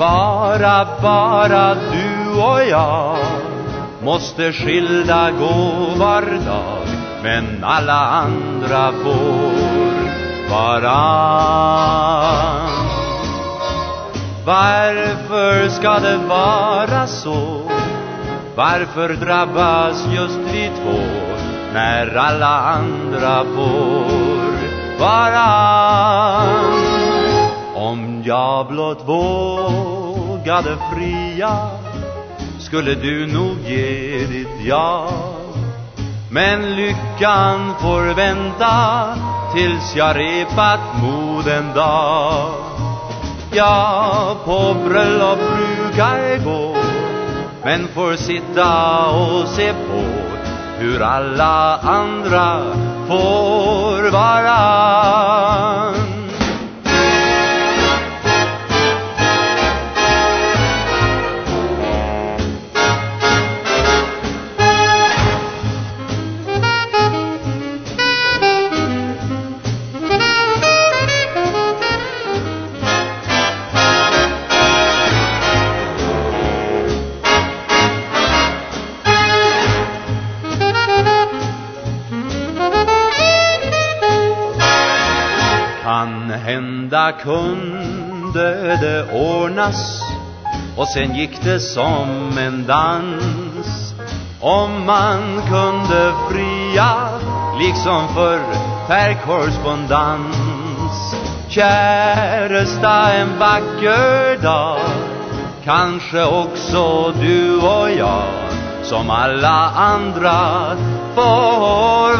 Bara, bara du och jag Måste skilda gå var dag Men alla andra får varann Varför ska det vara så? Varför drabbas just vi två när alla andra får varann? Om jag blott vågade fria skulle du nog ge ditt ja Men lyckan får vänta tills jag repat mod en dag Ja, på bröllop brukar gå Men får sitta och se på Hur alla andra får vara. Hända kunde det ordnas. Och sen gick det som en dans. Om man kunde fria liksom för per korrespondens Käresta en vacker dag. Kanske också du och jag Som alla andra får